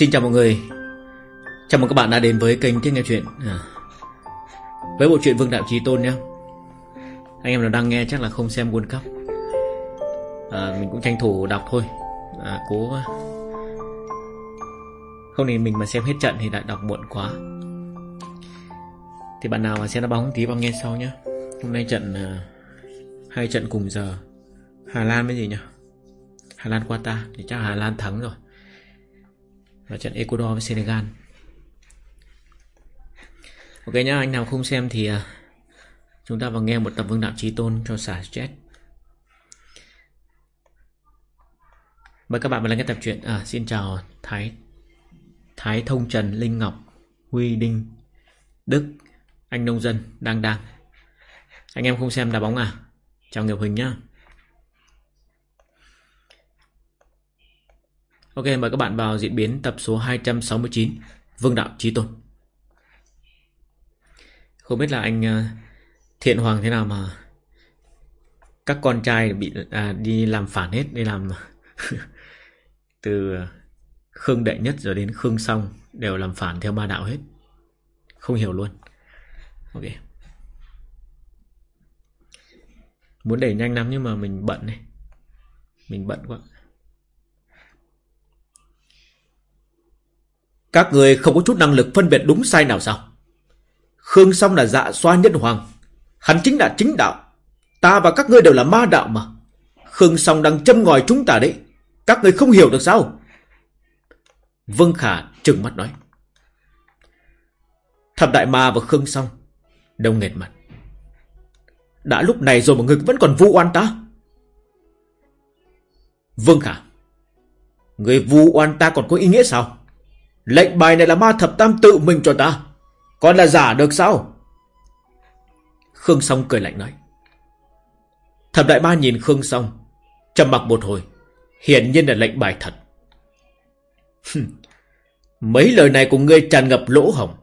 Xin chào mọi người. Chào mừng các bạn đã đến với kênh Thích Nghe Chuyện. À, Với bộ truyện Vương Đạo Trí Tôn nhé. Anh em nào đang nghe chắc là không xem World Cup. À, Mình cũng tranh thủ đọc thôi. À, Cố. Không thì mình mà xem hết trận thì đã đọc muộn quá. Thì bạn nào mà xem đá bóng tí vào nghe sau nhé. Hôm nay trận à, Hai trận cùng giờ. Hà Lan với gì nhỉ? Hà Lan Qatar. Thì chắc Hà Lan thắng rồi. Và trận Ecuador với Senegal. Ok nhá anh nào không xem thì à, Chúng ta vào nghe một tập Vương Đạo Trí Tôn cho xả stress. Mời các bạn vào lắng nghe tập truyện à, Xin chào Thái Thái Thông Trần Linh Ngọc Huy Đinh Đức Anh Nông Dân Đang Đang Anh em không xem đá bóng à? Chào Nghiệp Huỳnh nhá. Ok mời các bạn vào diễn biến tập số 269 Vương Đạo Trí Tôn. Không biết là anh à, Thiện Hoàng thế nào mà Các con trai bị à, đi làm phản hết Đi làm Từ Khương Đệ Nhất rồi đến Khương Song Đều làm phản theo ba đạo hết. Không hiểu luôn. Ok. Muốn đẩy nhanh lắm nhưng mà mình bận này Mình bận quá. Các người không có chút năng lực phân biệt đúng sai nào sao? Khương Song là dạ xoa nhân hoàng. Hắn chính là chính đạo. Ta và các ngươi đều là ma đạo mà. Khương Song đang châm ngòi chúng ta đấy. Các người không hiểu được sao? Vương Khả trừng mắt nói. Thập Đại Ma và Khương Song Đông nghệt mặt. Đã lúc này rồi mà người vẫn còn vu oan ta. Vương Khả, Người vu oan ta còn có ý nghĩa sao? Lệnh bài này là ma thập tam tự mình cho ta. Còn là giả được sao? Khương Song cười lạnh nói. Thập đại ma nhìn Khương Song, trầm mặc một hồi. Hiển nhiên là lệnh bài thật. Mấy lời này của ngươi tràn ngập lỗ hồng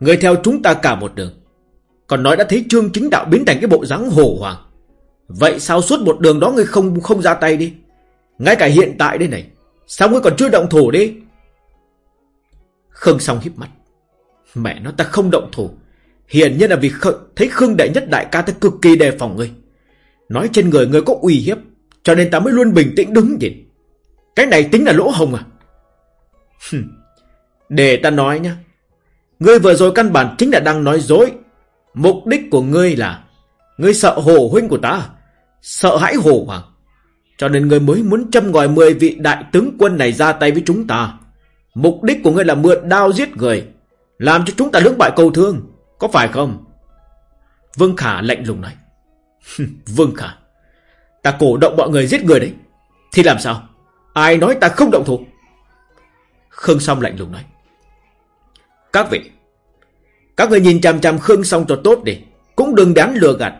Ngươi theo chúng ta cả một đường. Còn nói đã thấy trương chính đạo biến thành cái bộ dáng hổ hoàng Vậy sao suốt một đường đó ngươi không không ra tay đi? Ngay cả hiện tại đây này, Sao ngươi còn chưa động thủ đi? Khương Song híp mắt. Mẹ nó ta không động thủ. Hiển nhiên là vì khờ, thấy Khương Đại Nhất Đại ca ta cực kỳ đề phòng ngươi. Nói trên người ngươi có uy hiếp. Cho nên ta mới luôn bình tĩnh đứng nhìn. Cái này tính là lỗ hồng à? Để ta nói nhá. Ngươi vừa rồi căn bản chính là đang nói dối. Mục đích của ngươi là Ngươi sợ hổ huynh của ta à? Sợ hãi hổ hoàng Cho nên ngươi mới muốn châm ngòi 10 vị đại tướng quân này ra tay với chúng ta Mục đích của ngươi là mượn đao giết người, Làm cho chúng ta lưỡng bại cầu thương, Có phải không? Vương Khả lạnh lùng nói. Vương Khả, Ta cổ động mọi người giết người đấy, Thì làm sao? Ai nói ta không động thủ? Khương Song lạnh lùng nói. Các vị, Các người nhìn chằm chằm Khương Song cho tốt đi, Cũng đừng đáng lừa gạt.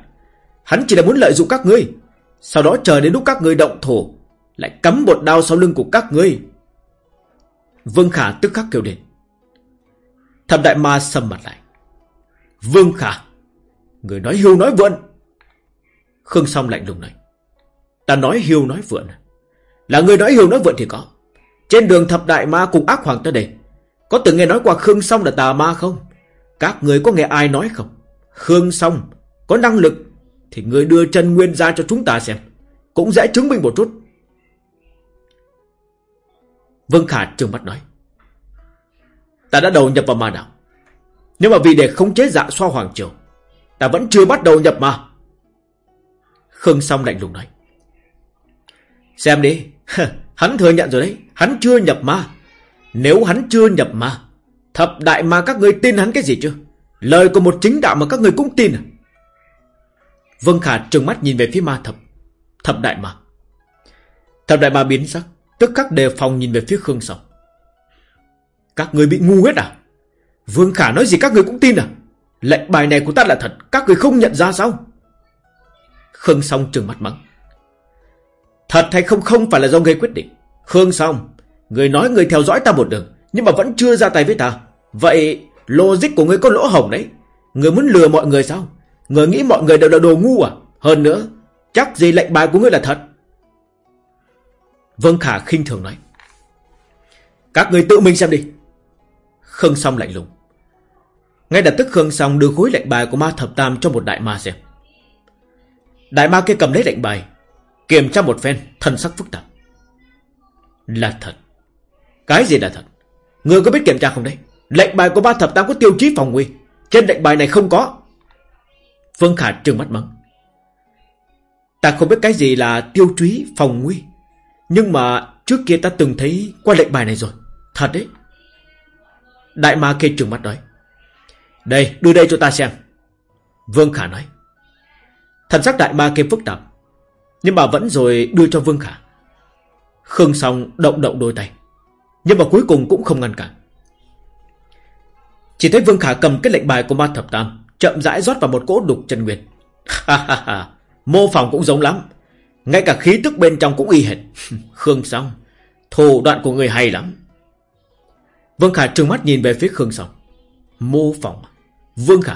Hắn chỉ là muốn lợi dụng các ngươi, Sau đó chờ đến lúc các ngươi động thủ, Lại cắm một đao sau lưng của các ngươi. Vương Khả tức khắc kêu lên. Thập đại ma sầm mặt lại. Vương Khả, người nói hiu nói vượn. Khương Song lạnh lùng nói. Ta nói hiu nói vượn. Là người nói hiu nói vượn thì có. Trên đường thập đại ma cùng ác hoàng tới đây. Có từng nghe nói qua Khương Song là tà ma không? Các người có nghe ai nói không? Khương Song có năng lực thì người đưa chân nguyên ra cho chúng ta xem. Cũng dễ chứng minh một chút. Vương Khả trừng mắt nói. Ta đã đầu nhập vào ma đạo. Nhưng mà vì để khống chế dạ xoa hoàng triều, ta vẫn chưa bắt đầu nhập ma. Khương Song lạnh lùng nói. Xem đi, hắn thừa nhận rồi đấy, hắn chưa nhập ma. Nếu hắn chưa nhập ma, thập đại ma các ngươi tin hắn cái gì chứ? Lời của một chính đạo mà các ngươi cũng tin à? Vương Khả trừng mắt nhìn về phía ma thập, thập đại ma. Thập đại ma biến sắc, Tức khắc đề phòng nhìn về phía Khương Song Các người bị ngu hết à? Vương Khả nói gì các người cũng tin à? Lệnh bài này của ta là thật, Các người không nhận ra sao? Khương Song trừng mắt mắng. Thật hay không không phải là do ngươi quyết định. Khương Song, Người nói người theo dõi ta một đường, Nhưng mà vẫn chưa ra tay với ta. Vậy logic của người có lỗ hổng đấy. Người muốn lừa mọi người sao? Người nghĩ mọi người đều là đồ ngu à? Hơn nữa, Chắc gì lệnh bài của ngươi là thật? Vương Khả khinh thường nói. Các người tự mình xem đi. Khương Song lạnh lùng. Ngay lập tức Khương Song đưa khối lệnh bài của ma thập tam cho một đại ma xem. Đại ma kia cầm lấy lệnh bài, kiểm tra một phen, thân sắc phức tạp. Là thật. Cái gì là thật? Người có biết kiểm tra không đấy? Lệnh bài của ba thập tam có tiêu chí phòng nguy. Trên lệnh bài này không có. Vương Khả trừng mắt mắng. Ta không biết cái gì là tiêu chí phòng nguy. Nhưng mà trước kia ta từng thấy qua lệnh bài này rồi. Thật đấy. Đại ma kia trừng mắt nói. Đây, đưa đây cho ta xem. Vương Khả nói. Thần sắc đại ma kia phức tạp. Nhưng mà vẫn rồi đưa cho Vương Khả. Khương Song động động đôi tay. Nhưng mà cuối cùng cũng không ngăn cản. Chỉ thấy Vương Khả cầm cái lệnh bài của ma thập tam, chậm rãi rót vào một cỗ đục chân nguyệt Ha ha ha, mô phỏng cũng giống lắm. Ngay cả khí tức bên trong cũng y hệt. Khương Song, thủ đoạn của người hay lắm. Vương Khả trừng mắt nhìn về phía Khương Song. Mô phỏng. Vương Khả,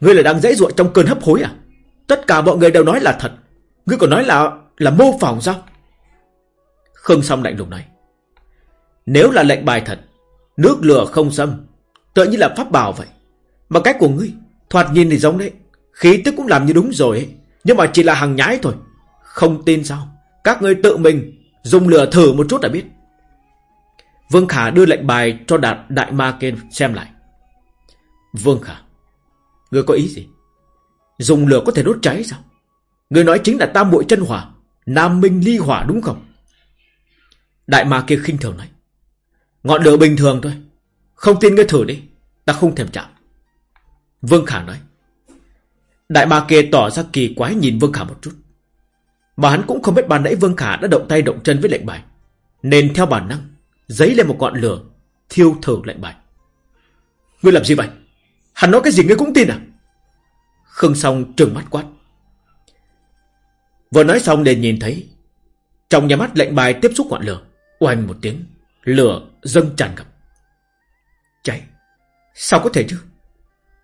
ngươi là đang dễ dụa trong cơn hấp hối à? Tất cả mọi người đều nói là thật. Ngươi còn nói là là mô phỏng sao? Khương Song lạnh lùng nói. Nếu là lệnh bài thật, nước lửa không xâm, tự như là pháp bảo vậy. Mà cách của ngươi, thoạt nhìn thì giống đấy. Khí tức cũng làm như đúng rồi ấy. Nhưng mà chỉ là hàng nhái thôi. Không tin sao? Các ngươi tự mình dùng lửa thử một chút đã biết. Vương Khả đưa lệnh bài cho đạt đại ma kia xem lại. Vương Khả, ngươi có ý gì? Dùng lửa có thể đốt cháy sao? Ngươi nói chính là tam muội chân hỏa, nam minh ly hỏa đúng không? Đại ma kia khinh thường nói. Ngọn lửa bình thường thôi. Không tin ngươi thử đi. Ta không thèm chạm. Vương Khả nói. Đại ma kia tỏ ra kỳ quái nhìn Vương Khả một chút. Mà hắn cũng không biết bàn nãy Vương Khả đã động tay động chân với lệnh bài. Nên theo bản năng, giấy lên một ngọn lửa, thiêu thử lệnh bài. Ngươi làm gì vậy? Hắn nói cái gì ngươi cũng tin à? Khương Song trừng mắt quát. Vừa nói xong liền nhìn thấy Trong nhà mắt lệnh bài tiếp xúc ngọn lửa Oanh một tiếng Lửa dâng tràn ngập Cháy Sao có thể chứ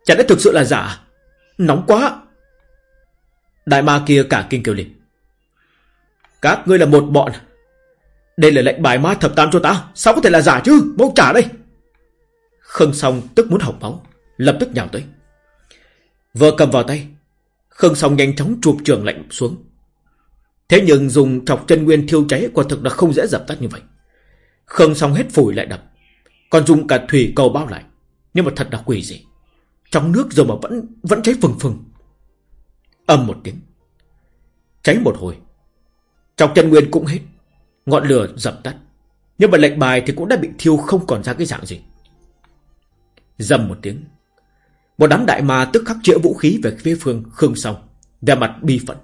Chả lẽ thực sự là giả à? Nóng quá Đại ma kia cả kinh kêu lên các ngươi là một bọn. Đây là lệnh bài ma thập tam cho ta Sao có thể là giả chứ? Mau trả đây. Khương Song tức muốn học máu, Lập tức nhào tới. Vừa cầm vào tay, Khương Song nhanh chóng chụp trường lệnh xuống. Thế nhưng dùng chọc chân nguyên thiêu cháy Quả thực là không dễ dập tắt như vậy. Khương Song hết phổi lại đập, Còn dùng cả thủy cầu bao lại. Nhưng mà thật là quỷ gì Trong nước rồi mà vẫn vẫn cháy phừng phừng. Âm một tiếng, Cháy một hồi Chọc chân nguyên cũng hết. Ngọn lửa dập tắt. Nhưng mà lệnh bài thì cũng đã bị thiêu không còn ra cái dạng gì. Dầm một tiếng. Một đám đại ma tức khắc chữa vũ khí về phía phương Khương Song Về mặt bi phận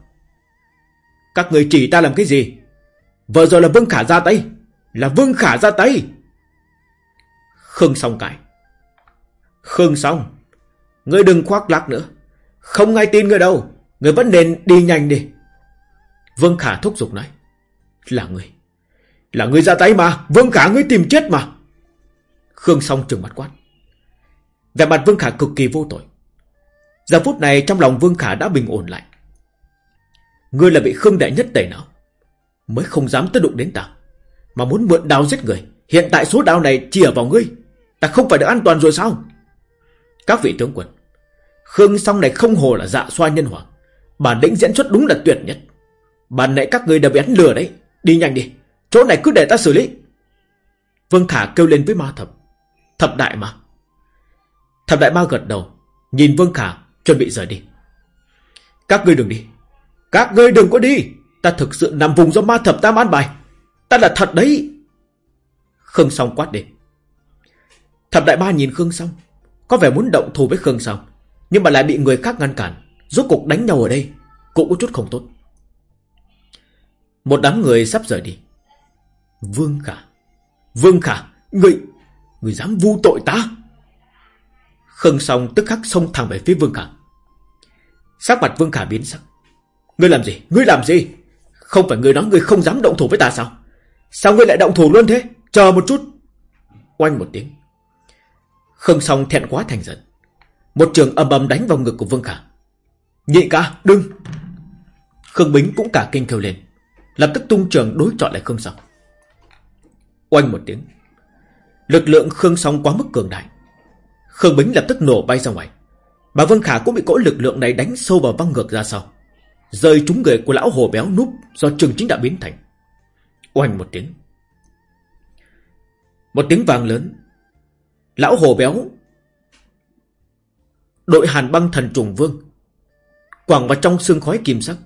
Các người chỉ ta làm cái gì? Vừa rồi là Vương Khả ra tay. Là Vương Khả ra tay. Khương Song cãi. Khương Song, Ngươi đừng khoác lác nữa. Không ai tin ngươi đâu. Ngươi vẫn nên đi nhanh đi. Vương Khả thúc giục nói Là người, Là người ra tay mà Vương Khả ngươi tìm chết mà. Khương Song trừng mặt quát. Vẻ mặt Vương Khả cực kỳ vô tội. Giờ phút này trong lòng Vương Khả đã bình ổn lại. Ngươi là bị Khương Đại Nhất tẩy não Mới không dám tới đụng đến ta Mà muốn mượn đao giết người. Hiện tại số đao này chỉ ở vào ngươi. Ta không phải được an toàn rồi sao? Các vị tướng quân Khương Song này không hồ là dạ xoa nhân hoàng. Bản lĩnh diễn xuất đúng là tuyệt nhất bạn nãy các người đã bị ánh lừa đấy. Đi nhanh đi. Chỗ này cứ để ta xử lý. Vương Khả kêu lên với ma thập. Thập đại mà Thập đại ma gật đầu, Nhìn Vương Khả, chuẩn bị rời đi. Các ngươi đừng đi. Các ngươi đừng có đi. Ta thực sự nằm vùng do ma thập tam an bài. Ta là thật đấy. Khương Song quát đi Thập đại ma nhìn Khương Song. Có vẻ muốn động thù với Khương Song, Nhưng mà lại bị người khác ngăn cản. Rốt cục đánh nhau ở đây Cũng có chút không tốt. Một đám người sắp rời đi Vương Khả Vương Khả Người Người dám vu tội ta Khương Song tức khắc xông thẳng về phía Vương Khả Sắc mặt Vương Khả biến sắc Ngươi làm gì? Ngươi làm gì? Không phải ngươi nói ngươi không dám động thủ với ta sao? Sao ngươi lại động thủ luôn thế? Chờ một chút. Oanh một tiếng. Khương Song thẹn quá thành giận. Một trường âm âm đánh vào ngực của Vương Khả. Nhị ca, đừng. Khương Bính cũng cả kinh kêu lên. Lập tức tung trường đối chọi lại Khương Song. Oanh một tiếng. Lực lượng Khương Song quá mức cường đại. Khương Bính lập tức nổ bay ra ngoài. Bà Vân Khả cũng bị cỗ lực lượng này đánh sâu vào văng ngược ra sau. Rơi trúng người của lão hồ béo núp Do trường chính đã biến thành. Oanh một tiếng. Một tiếng vàng lớn. Lão hồ béo. Đội hàn băng thần trùng vương. Quảng vào trong xương khói kim sắc.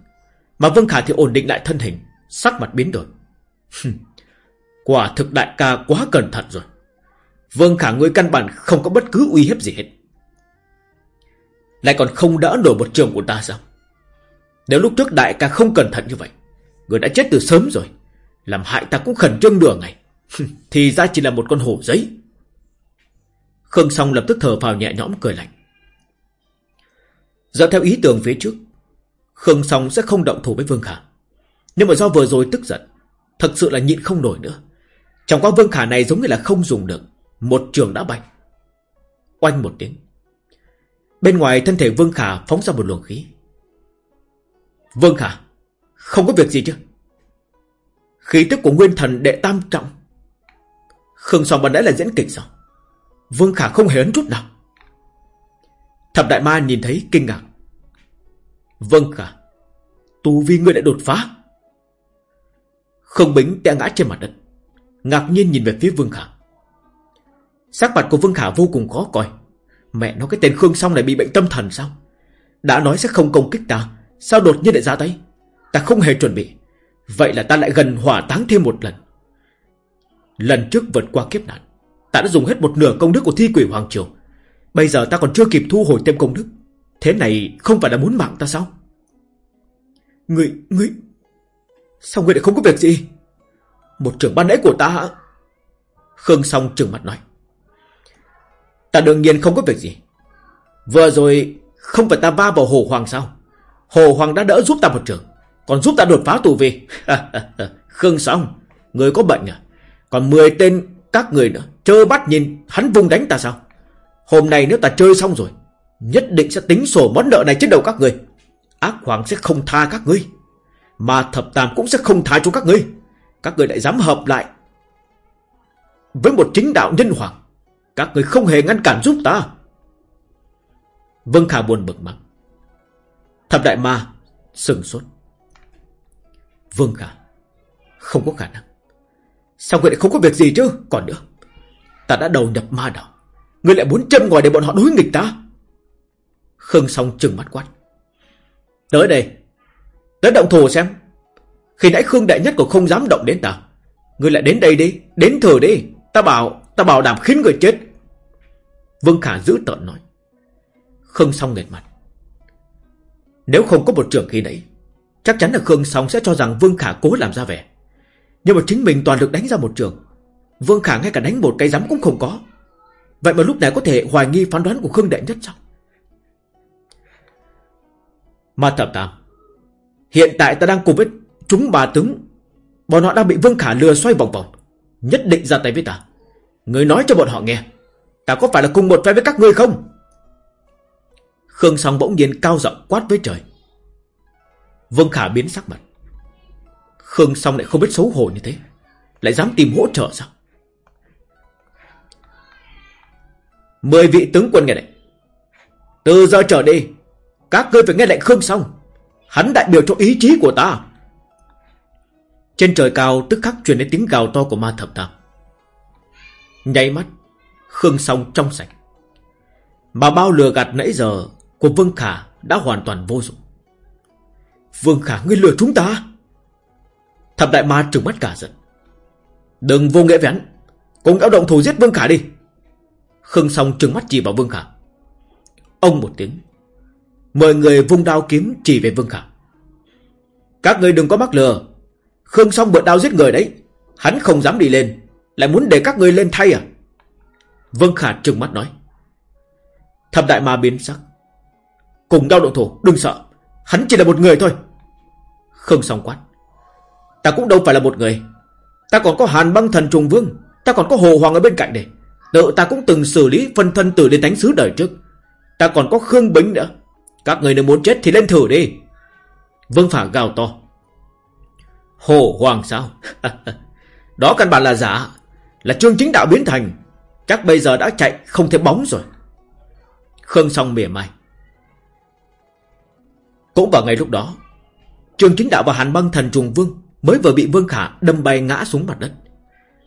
Mà Vân Khả thì ổn định lại thân hình. Sắc mặt biến đổi. Quả thực đại ca quá cẩn thận rồi. Vương Khả ngươi căn bản không có bất cứ uy hiếp gì hết. Lại còn không đỡ nổi một trường của ta sao? Nếu lúc trước đại ca không cẩn thận như vậy, Người đã chết từ sớm rồi, Làm hại ta cũng khẩn trương nửa ngày. Thì ra chỉ là một con hổ giấy. Khương Song lập tức thở vào nhẹ nhõm cười lạnh. Dựa theo ý tưởng phía trước, Khương Song sẽ không động thủ với Vương Khả. Nhưng mà do vừa rồi tức giận, Thật sự là nhịn không nổi nữa. Chẳng qua Vương Khả này giống như là không dùng được, Một trường đã bay Oanh một tiếng. Bên ngoài thân thể Vương Khả phóng ra một luồng khí. Vương Khả, Không có việc gì chứ? Khí tức của nguyên thần đệ tam trọng. Khương Song ban đã là diễn kịch sao? Vương Khả không hề ấn chút nào. Thập đại ma nhìn thấy kinh ngạc. Vâng Khả, Tu vi ngươi đã đột phá. Không bính té ngã trên mặt đất, Ngạc nhiên nhìn về phía Vương Khả. Sắc mặt của Vương Khả vô cùng khó coi. Mẹ nó cái tên Khương Song này bị bệnh tâm thần sao? Đã nói sẽ không công kích ta, Sao đột nhiên lại ra tay? Ta không hề chuẩn bị. Vậy là ta lại gần hỏa táng thêm một lần. Lần trước vượt qua kiếp nạn, Ta đã dùng hết một nửa công đức của thi quỷ Hoàng Triều. Bây giờ ta còn chưa kịp thu hồi thêm công đức. Thế này không phải là muốn mạng ta sao? Người người Sao ngươi lại không có việc gì? Một trưởng ban nãy của ta Khương Song trừng mặt nói. Ta đương nhiên không có việc gì. Vừa rồi Không phải ta va vào Hồ Hoàng sao? Hồ Hoàng đã đỡ giúp ta một trường, Còn giúp ta đột phá tù vi. Khương Song, Người có bệnh à? Còn 10 tên các người nữa Chơ bắt nhìn hắn vung đánh ta sao? Hôm nay nếu ta chơi xong rồi, Nhất định sẽ tính sổ món nợ này trên đầu các người. Ác hoàng sẽ không tha các ngươi. Mà thập tam cũng sẽ không tha cho các ngươi. Các ngươi lại dám hợp lại Với một chính đạo nhân hoàng. Các ngươi không hề ngăn cản giúp ta. Vân Khả buồn bực mắng. Thập đại ma Sừng sốt. Vương Khả, Không có khả năng. Sao ngươi lại không có việc gì chứ? Còn nữa, Ta đã đầu nhập ma đạo. Ngươi lại muốn châm ngòi để bọn họ đối nghịch ta. Khương Song trừng mắt quát. Tới đây Tới động thủ xem. Khi nãy Khương Đại Nhất còn không dám động đến ta. Ngươi lại đến đây đi, Đến thử đi. Ta bảo Ta bảo đảm khiến người chết. Vương Khả giữ tợn nói. Khương Song nghẹt mặt. Nếu không có một trường khi đấy Chắc chắn là Khương Song sẽ cho rằng Vương Khả cố làm ra vẻ. Nhưng mà chính mình toàn lực đánh ra một trường. Vương Khả ngay cả đánh một cái giấm cũng không có. Vậy mà lúc này có thể hoài nghi phán đoán của Khương Đại Nhất sao? Ma thập tam Hiện tại ta đang cùng với chúng bà tướng. Bọn họ đang bị Vương Khả lừa xoay vòng vòng. Nhất định ra tay với ta. Người nói cho bọn họ nghe. Ta có phải là cùng một phe với các ngươi không? Khương Song bỗng nhiên cao giọng quát với trời. Vương Khả biến sắc mặt. Khương Song lại không biết xấu hổ như thế. Lại dám tìm hỗ trợ sao? Mười vị tướng quân nghe này Từ giờ trở đi, Các ngươi phải nghe lệnh Khương Song. Hắn đại biểu cho ý chí của ta. Trên trời cao tức khắc truyền đến tiếng gào to của ma thập tam. Nháy mắt, Khương Song trong sạch. Mà bao lừa gạt nãy giờ Của Vương Khả đã hoàn toàn vô dụng. Vương Khả, ngươi lừa chúng ta. Thập đại ma trừng mắt cả giận. Đừng vô nghĩa với Cùng áo động thủ giết Vương Khả đi. Khương Song trừng mắt chỉ vào Vương Khả. Ông một tiếng. Mời người vung đao kiếm chỉ về Vương Khả Các người đừng có mắc lừa. Khương Song mượn đao giết người đấy. Hắn không dám đi lên. Lại muốn để các người lên thay à? Vương Khả trừng mắt nói. Thập đại ma biến sắc. Cùng đau động thủ đừng sợ. Hắn chỉ là một người thôi. Khương Song quát. Ta cũng đâu phải là một người. Ta còn có hàn băng thần trùng vương. Ta còn có hồ hoàng ở bên cạnh này. Tự ta cũng từng xử lý phân thân tử đến đánh sứ đời trước. Ta còn có Khương Bính nữa. Các người nếu muốn chết thì lên thử đi Vương Phả gào to Hồ Hoàng sao? Đó căn bản là giả. Là trương chính đạo biến thành. Chắc bây giờ đã chạy không thể bóng rồi. Khương Song mỉa mai. Cũng vào ngày lúc đó, Trường chính đạo và Hàn băng thần trùng vương mới vừa bị Vương Khả đâm bay ngã xuống mặt đất.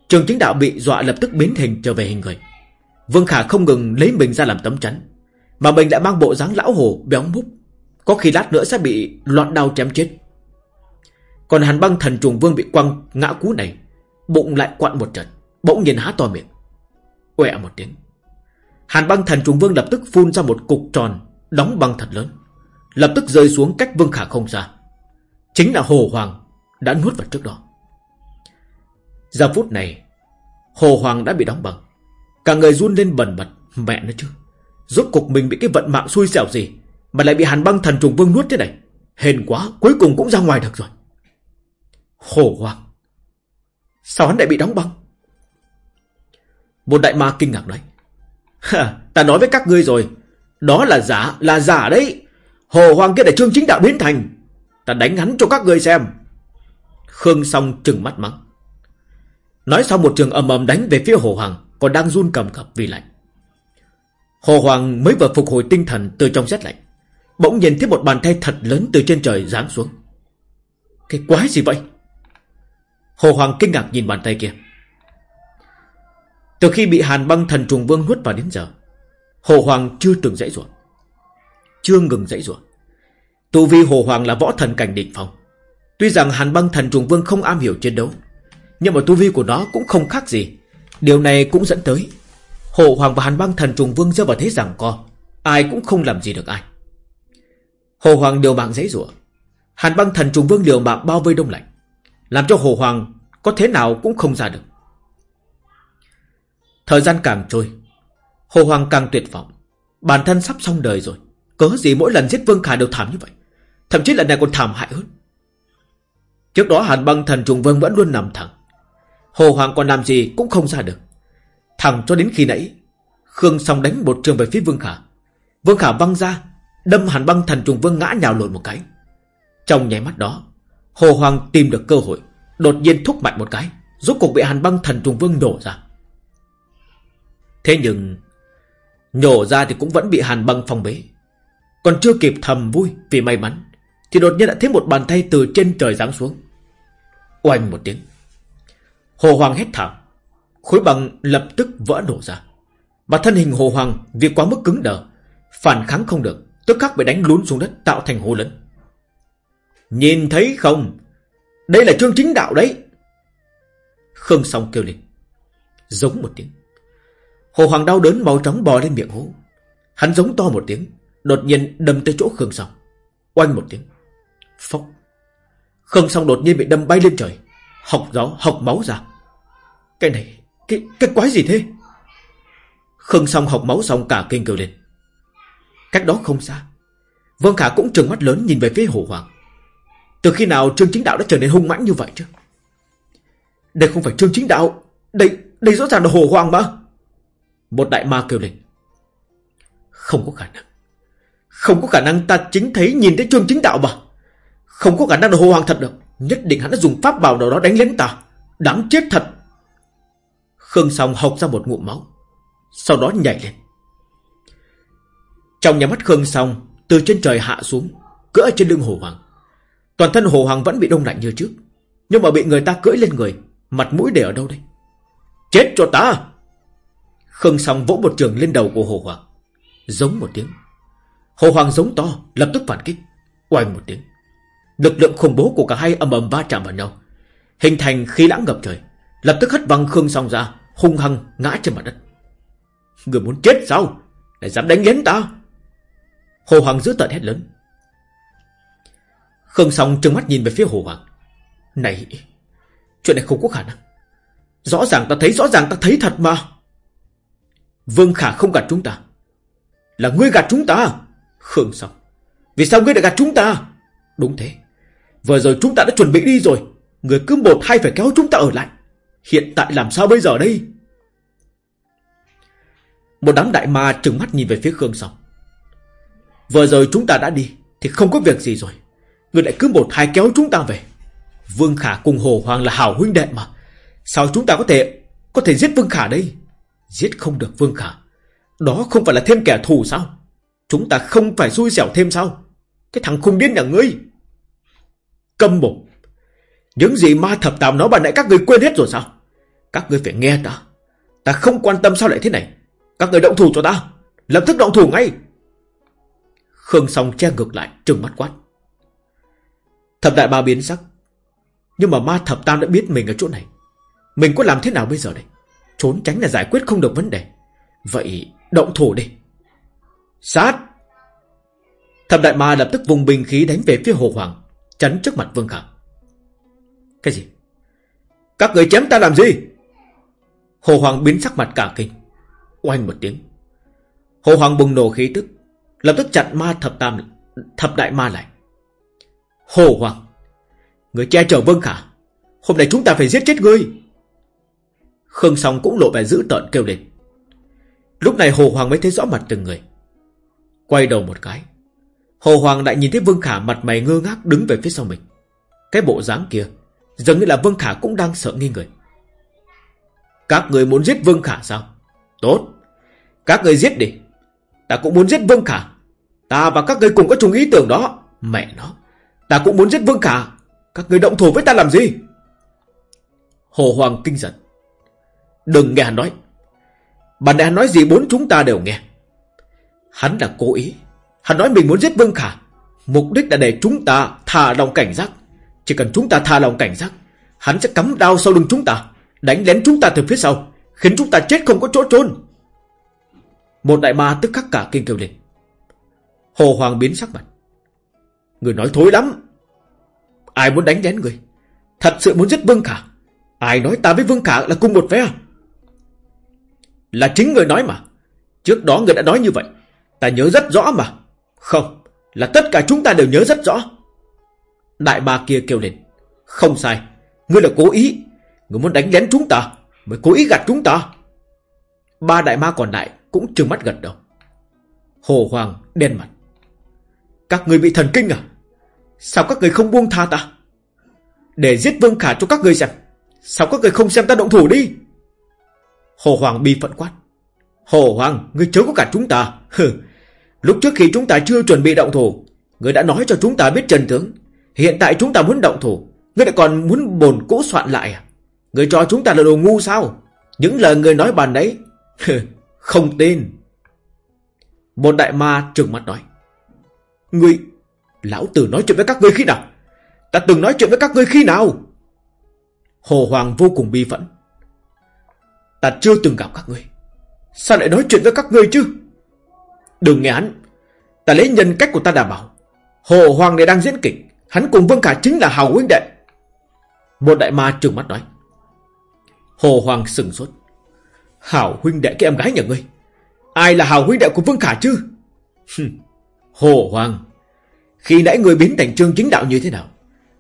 Trường chính đạo bị dọa lập tức biến hình trở về hình người. Vương Khả không ngừng lấy mình ra làm tấm chắn, mà mình lại mang bộ dáng lão hồ béo múc có khi lát nữa sẽ bị loạn đau chém chết. Còn Hàn băng thần trùng vương bị quăng ngã cú này, bụng lại quặn một trận, bỗng nhiên há to miệng. Quẹ một tiếng. Hàn băng thần trùng vương lập tức phun ra một cục tròn, đóng băng thật lớn. Lập tức rơi xuống cách Vương Khả không xa. Chính là Hồ Hoàng đã nuốt vào trước đó. Giờ phút này, Hồ Hoàng đã bị đóng băng. Cả người run lên bần bật, mẹ nó chứ. Rốt cục mình bị cái vận mạng xui xẻo gì mà lại bị hàn băng thần trùng vương nuốt thế này. Hên quá, cuối cùng cũng ra ngoài được rồi. Hồ Hoàng. Sao hắn lại bị đóng băng? Một đại ma kinh ngạc nói. Ta nói với các ngươi rồi. Đó là giả, là giả đấy. Hồ Hoàng kia là trương chính đạo biến thành. Ta đánh hắn cho các ngươi xem. Khương Song trừng mắt mắng. Nói xong một trường ầm ầm đánh về phía Hồ Hoàng, còn đang run cầm cập vì lạnh. Hồ Hoàng mới vừa phục hồi tinh thần từ trong rét lạnh. Bỗng nhìn thấy một bàn tay thật lớn từ trên trời giáng xuống. Cái quái gì vậy? Hồ Hoàng kinh ngạc nhìn bàn tay kia. Từ khi bị Hàn băng thần trùng vương nuốt vào đến giờ, Hồ Hoàng chưa từng dãy ruột. Chưa ngừng dãy ruột. Tu vi Hồ Hoàng là võ thần cảnh đỉnh phong. Tuy rằng Hàn băng thần trùng vương không am hiểu chiến đấu, nhưng mà tu vi của nó cũng không khác gì. Điều này cũng dẫn tới Hồ Hoàng và Hàn băng thần trùng vương rơi vào thế rằng co, ai cũng không làm gì được ai. Hồ Hoàng điều mạng dãy rủa Hàn băng thần trùng vương liều mạng bao vây đông lạnh Làm cho Hồ Hoàng có thế nào cũng không ra được. Thời gian càng trôi Hồ Hoàng càng tuyệt vọng Bản thân sắp xong đời rồi Cớ gì mỗi lần giết Vương Khả đều thảm như vậy Thậm chí lần này còn thảm hại hơn. Trước đó Hàn băng thần trùng vương vẫn luôn nằm thẳng Hồ Hoàng còn làm gì cũng không ra được. Thẳng cho đến khi nãy. Khương Song đánh một trường về phía Vương Khả. Vương Khả văng ra, Đâm hàn băng thần trùng vương ngã nhào lộn một cái. Trong nháy mắt đó, Hồ Hoàng tìm được cơ hội, Đột nhiên thúc mạnh một cái, Rốt cuộc bị hàn băng thần trùng vương nổ ra. Thế nhưng, Nhổ ra thì cũng vẫn bị hàn băng phong bế. Còn chưa kịp thầm vui Vì may mắn, Thì đột nhiên đã thấy một bàn tay từ trên trời giáng xuống. Oanh một tiếng, Hồ Hoàng hét thảm. Khối băng lập tức vỡ nổ ra. Và thân hình Hồ Hoàng vì quá mức cứng đờ Phản kháng không được Tức khắc bị đánh lún xuống đất tạo thành hố lớn. Nhìn thấy không? Đây là chương chính đạo đấy. Khương Song kêu lên. Giống một tiếng. Hồ Hoàng đau đớn màu trắng bò lên miệng hố Hắn giống to một tiếng Đột nhiên đâm tới chỗ Khương Song. Oanh một tiếng. Phốc. Khương Song đột nhiên bị đâm bay lên trời. Học gió, học máu ra. Cái này, cái, cái quái gì thế? Khương Song học máu xong cả kinh kêu lên. Cách đó không xa. Vương Khả cũng trừng mắt lớn nhìn về phía Hồ Hoàng. Từ khi nào Trương Chính Đạo đã trở nên hung mãnh như vậy chứ? Đây không phải Trương Chính Đạo. Đây đây rõ ràng là Hồ Hoàng mà. Một đại ma kêu lên. Không có khả năng. Không có khả năng ta chính thấy nhìn thấy Trương Chính Đạo mà. Không có khả năng là Hồ Hoàng thật được. Nhất định hắn đã dùng pháp bảo nào đó đánh lén ta. Đáng chết thật. Khương Song học ra một ngụm máu, Sau đó nhảy lên. Trong nhà mắt Khương Song, Từ trên trời hạ xuống Cưỡi trên lưng Hồ Hoàng. Toàn thân Hồ Hoàng vẫn bị đông lạnh như trước, Nhưng mà bị người ta cưỡi lên người, Mặt mũi để ở đâu đây? Chết cho ta! Khương Song vỗ một trường lên đầu của Hồ Hoàng, Giống một tiếng. Hồ Hoàng giống to, lập tức phản kích, Oanh một tiếng. Lực lượng khủng bố của cả hai ầm ầm va chạm vào nhau. Hình thành khí lãng ngập trời, Lập tức hất văng Khương Song ra Hung hăng ngã trên mặt đất Người muốn chết sao Lại dám đánh lén ta Hồ Hoàng giữ tận hét lớn. Khương Song trừng mắt nhìn về phía Hồ Hoàng. Này, chuyện này không có khả năng. Rõ ràng ta thấy, rõ ràng ta thấy thật mà. Vương Khả không gạt chúng ta. Là ngươi gạt chúng ta. Khương Song, vì sao ngươi lại gạt chúng ta? Đúng thế. Vừa rồi chúng ta đã chuẩn bị đi rồi. Người cứ một hai phải kéo chúng ta ở lại. Hiện tại làm sao bây giờ đây? Một đám đại ma trừng mắt nhìn về phía Khương Song. Vừa rồi chúng ta đã đi, Thì không có việc gì rồi. Người lại cứ một hai kéo chúng ta về. Vương Khả cùng Hồ Hoàng là hảo huynh đệ mà. Sao chúng ta có thể Có thể giết Vương Khả đây? Giết không được Vương Khả. Đó không phải là thêm kẻ thù sao? Chúng ta không phải xui xẻo thêm sao? Cái thằng khung điên nhà ngươi. Câm một. Những gì ma thập tam nói bà nãy các người quên hết rồi sao? Các người phải nghe ta. Ta không quan tâm sao lại thế này. Các người động thủ cho ta. Lập tức động thủ ngay. Khương Song che ngược lại, trừng mắt quát. Thập đại ba biến sắc. Nhưng mà ma thập tam đã biết mình ở chỗ này. Mình có làm thế nào bây giờ đây? Trốn tránh là giải quyết không được vấn đề. Vậy động thủ đi. Sát. Thập đại ma lập tức vùng bình khí đánh về phía Hồ Hoàng, Chắn trước mặt Vương Khả. Cái gì? Các người chém ta làm gì? Hồ Hoàng biến sắc mặt cả kinh. Oanh một tiếng. Hồ Hoàng bùng nổ khí tức, Lập tức chặn ma thập tam, Thập đại ma lại. Hồ Hoàng, Người che chở Vương Khả, Hôm nay chúng ta phải giết chết ngươi. Khương Song cũng lộ vẻ dữ tợn kêu lên. Lúc này Hồ Hoàng mới thấy rõ mặt từng người. Quay đầu một cái, Hồ Hoàng lại nhìn thấy Vương Khả mặt mày ngơ ngác đứng về phía sau mình. Cái bộ dáng kia, Dường như là Vương Khả cũng đang sợ nghi người. Các người muốn giết Vương Khả sao? Tốt. Các người giết đi. Ta cũng muốn giết Vương Khả. Ta và các người cùng có chung ý tưởng đó. Mẹ nó. Ta cũng muốn giết Vương Khả. Các người động thủ với ta làm gì? Hồ Hoàng kinh giận. Đừng nghe hắn nói. Bạn đã hắn nói gì bốn chúng ta đều nghe. Hắn là cố ý. Hắn nói mình muốn giết Vương Khả. Mục đích là để chúng ta thả lòng cảnh giác. Chỉ cần chúng ta thả lòng cảnh giác, Hắn sẽ cắm đao sau lưng chúng ta. Đánh lén chúng ta từ phía sau, Khiến chúng ta chết không có chỗ trốn Một đại ma tức khắc cả kinh kêu lên. Hồ Hoàng biến sắc mặt. Người nói thối lắm. Ai muốn đánh lén người? Thật sự muốn giết Vương Khả. Ai nói ta với Vương Khả là cùng một phe à? Là chính người nói mà. Trước đó người đã nói như vậy. Ta nhớ rất rõ mà. Không, Là tất cả chúng ta đều nhớ rất rõ. Đại ba kia kêu lên. Không sai. Ngươi là cố ý người muốn đánh lén chúng ta, Mới cố ý gạt chúng ta. Ba đại ma còn lại cũng trừng mắt gật đầu. Hồ Hoàng đen mặt. Các người bị thần kinh à? Sao các người không buông tha ta? Để giết Vương Khả cho các người xem. Sao các người không xem ta động thủ đi? Hồ Hoàng bi phận quát. Hồ Hoàng Ngươi chớ có cả chúng ta. Hừ, Lúc trước khi chúng ta chưa chuẩn bị động thủ Ngươi đã nói cho chúng ta biết trần tướng. Hiện tại chúng ta muốn động thủ Ngươi lại còn muốn bồn cũ soạn lại à? Người cho chúng ta là đồ ngu sao? Những lời người nói bàn đấy. Không tin. Một đại ma trừng mắt nói. Người Lão tử nói chuyện với các ngươi khi nào? Ta từng nói chuyện với các ngươi khi nào? Hồ Hoàng vô cùng bi phẫn. Ta chưa từng gặp các ngươi. Sao lại nói chuyện với các ngươi chứ? Đừng nghe hắn. Ta lấy nhân cách của ta đảm bảo. Hồ Hoàng này đang diễn kịch. Hắn cùng Vương Khả chính là hào huynh đệ. Một đại ma trừng mắt nói. Hồ Hoàng sừng sốt. Hào huynh đệ, cái em gái nhà ngươi, Ai là hào huynh đệ của Vương Khả chứ? Hồ Hoàng, Khi nãy người biến thành trương chính đạo như thế nào?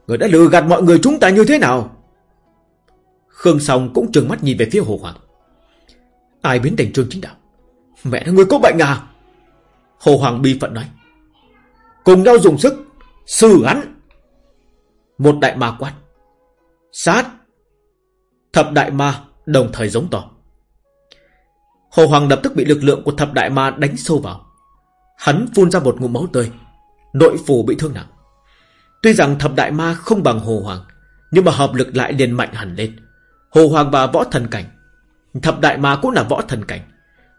Người đã lừa gạt mọi người chúng ta như thế nào? Khương Song cũng trừng mắt nhìn về phía Hồ Hoàng. Ai biến thành trương chính đạo? Mẹ nó người có bệnh à? Hồ Hoàng bi phận nói. Cùng nhau dùng sức, Xử hắn Một đại ma quát. Sát. Thập đại ma đồng thời giống to. Hồ Hoàng lập tức bị lực lượng của thập đại ma đánh sâu vào. Hắn phun ra một ngụm máu tươi Nội phủ bị thương nặng. Tuy rằng thập đại ma không bằng Hồ Hoàng Nhưng mà hợp lực lại liền mạnh hẳn lên. Hồ Hoàng và võ thần cảnh Thập đại ma cũng là võ thần cảnh.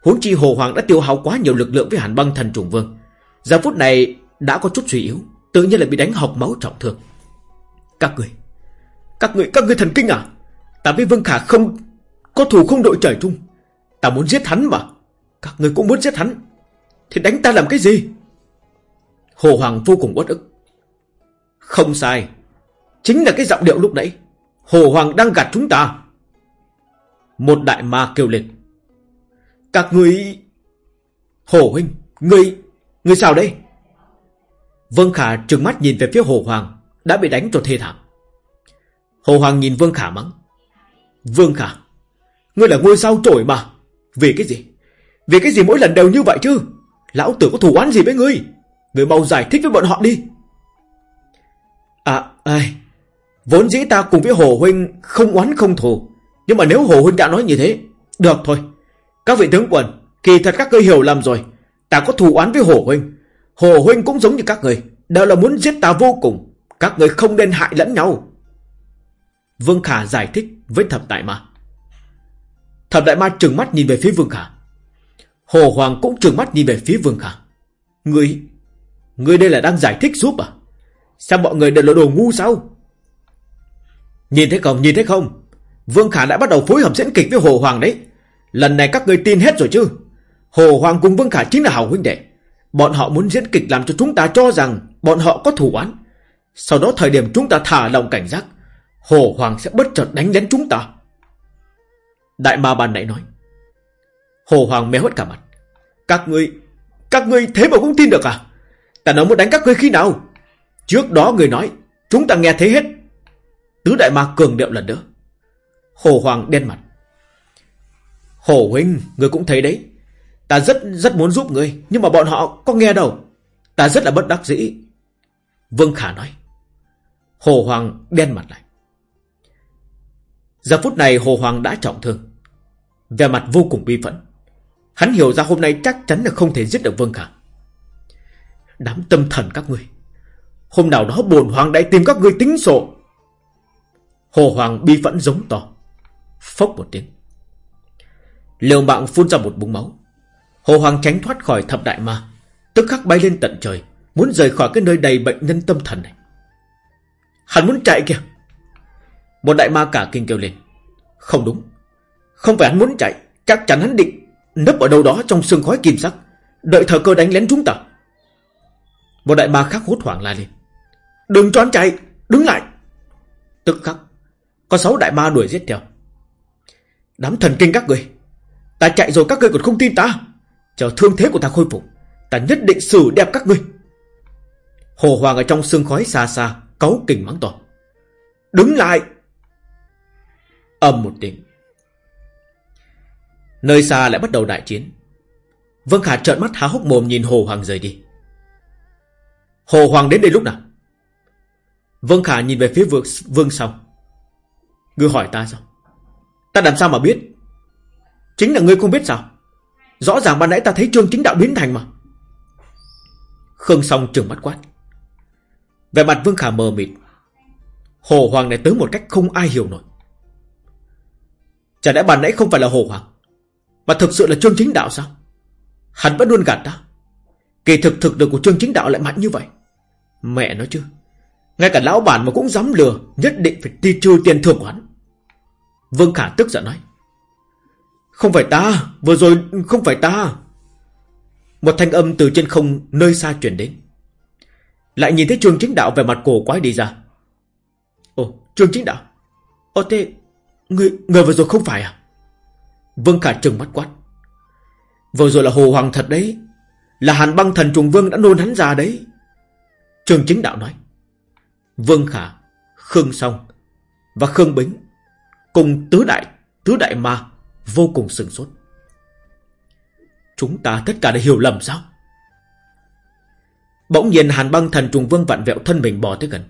Huống chi Hồ Hoàng đã tiêu hao quá nhiều lực lượng với hàn băng thần trùng vương. Giờ phút này đã có chút suy yếu Tự nhiên là bị đánh học máu trọng thương. Các người Các người, các người thần kinh à? Ta với Vương Khả không Có thù không đội trời chung. Ta muốn giết hắn mà. Các người cũng muốn giết hắn. Thì đánh ta làm cái gì? Hồ Hoàng vô cùng uất ức. Không sai. Chính là cái giọng điệu lúc nãy. Hồ Hoàng đang gạt chúng ta. Một đại ma kêu lên. Các người Hồ Huynh, Người Người sao đây? Vương Khả trừng mắt nhìn về phía Hồ Hoàng, Đã bị đánh cho thê thảm. Hồ Hoàng nhìn Vương Khả mắng. Vương Khả Ngươi là ngôi sao trổi mà Vì cái gì Vì cái gì mỗi lần đều như vậy chứ Lão tử có thù oán gì với ngươi Ngươi mau giải thích với bọn họ đi À ai Vốn dĩ ta cùng với Hồ Huynh không oán không thù. Nhưng mà nếu Hồ Huynh đã nói như thế, được thôi. Các vị tướng quân, kỳ thật các ngươi hiểu lầm rồi. Ta có thù oán với Hồ Huynh. Hồ Huynh cũng giống như các người, đều là muốn giết ta vô cùng. Các người không nên hại lẫn nhau. Vương Khả giải thích với thập đại ma. Thập đại ma trừng mắt nhìn về phía Vương Khả. Hồ Hoàng cũng trừng mắt nhìn về phía Vương Khả. Ngươi, ngươi đây là đang giải thích giúp à? Sao mọi người đều là đồ ngu sao? Nhìn thấy không, nhìn thấy không? Vương Khả đã bắt đầu phối hợp diễn kịch với Hồ Hoàng đấy. Lần này các người tin hết rồi chứ? Hồ Hoàng cùng Vương Khả chính là hảo huynh đệ. Bọn họ muốn diễn kịch làm cho chúng ta cho rằng bọn họ có thủ án. Sau đó thời điểm chúng ta thả lòng cảnh giác, Hồ Hoàng sẽ bất chợt đánh đến chúng ta. Đại ma bàn nãy nói. Hồ Hoàng méo hết cả mặt. Các ngươi, các ngươi thế mà cũng tin được à? Ta nói muốn đánh các ngươi khi nào? Trước đó người nói, chúng ta nghe thấy hết. Tứ đại ma cường điệu lần nữa. Hồ Hoàng đen mặt. Hồ Huynh, người cũng thấy đấy. Ta rất rất muốn giúp người, nhưng mà bọn họ có nghe đâu. Ta rất là bất đắc dĩ. Vương Khả nói. Hồ Hoàng đen mặt lại. Giờ phút này Hồ Hoàng đã trọng thương. Về mặt vô cùng bi phẫn. Hắn hiểu ra hôm nay chắc chắn là không thể giết được Vương Khả. Đám tâm thần các ngươi. Hôm nào đó bổn hoàng đã tìm các ngươi tính sổ. Hồ Hoàng bi phẫn giống to. Phốc một tiếng. Liều mạng phun ra một búng máu. Hồ Hoàng tránh thoát khỏi thập đại ma. Tức khắc bay lên tận trời. Muốn rời khỏi cái nơi đầy bệnh nhân tâm thần này. Hắn muốn chạy kìa. Một đại ma cả kinh kêu lên. Không đúng. Không phải hắn muốn chạy. Chắc chắn hắn định nấp ở đâu đó trong sương khói kim sắc. Đợi thời cơ đánh lén chúng ta. Một đại ma khác hốt hoảng la lên. Đừng cho hắn chạy. Đứng lại. Tức khắc. Có sáu đại ma đuổi giết theo. Đám thần kinh các người. Ta chạy rồi các ngươi còn không tin ta. Chờ thương thế của ta khôi phục. Ta nhất định xử đẹp các ngươi. Hồ Hoàng ở trong sương khói xa xa. Cáu kình mắng to. Đứng lại. Âm một tiếng. Nơi xa lại bắt đầu đại chiến. Vân Khả trợn mắt há hốc mồm nhìn Hồ Hoàng rời đi. Hồ Hoàng đến đây lúc nào? Vân Khả nhìn về phía vương, vương xong. Ngươi hỏi ta sao? Ta làm sao mà biết? Chính là ngươi không biết sao? Rõ ràng ban nãy ta thấy trương chính đạo biến thành mà. Khương Song trừng mắt quát. Về mặt Vương Khả mờ mịt. Hồ Hoàng này tới một cách không ai hiểu nổi. Chả lẽ bàn nãy không phải là Hồ Hoàng? Mà thực sự là trương chính đạo sao? Hắn vẫn luôn gạt ta. Kỳ thực thực lực của trương chính đạo lại mạnh như vậy. Mẹ nói chứ. Ngay cả lão bản mà cũng dám lừa, Nhất định phải ti trừ tiền thưởng của hắn Vương Khả tức giận nói, Không phải ta, Vừa rồi không phải ta Một thanh âm từ trên không nơi xa chuyển đến Lại nhìn thấy trường chính đạo về mặt cổ quái đi ra Ồ trường chính đạo Ồ, thế Người, người vừa rồi không phải à Vương Khả trừng mắt quát Vừa rồi là hồ hoàng thật đấy Là hàn băng thần trùng vương đã nôn hắn ra đấy Trường chính đạo nói Vương Khả, Khương Song và Khương Bính cùng tứ đại, tứ đại ma vô cùng sừng sốt. Chúng ta tất cả đã hiểu lầm sao? Bỗng nhiên hàn băng thần trùng vương vặn vẹo thân mình bò tới gần.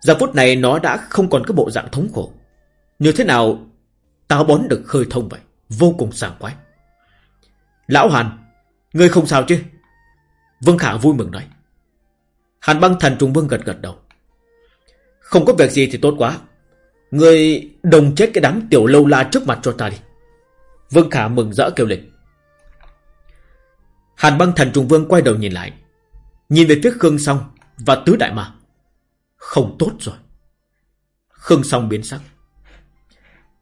Giờ phút này nó đã không còn cái bộ dạng thống khổ. Như thế nào táo bón được khơi thông vậy? Vô cùng sảng khoái. Lão Hàn, ngươi không sao chứ? Vương Khả vui mừng nói. Hàn băng thần trùng vương gật gật đầu. Không có việc gì thì tốt quá. Người đồng chết cái đám tiểu lâu la trước mặt cho ta đi. Vương Khả mừng rỡ kêu lên. Hàn băng thần trùng vương quay đầu nhìn lại. Nhìn về phía Khương Song và Tứ Đại Ma. Không tốt rồi. Khương Song biến sắc.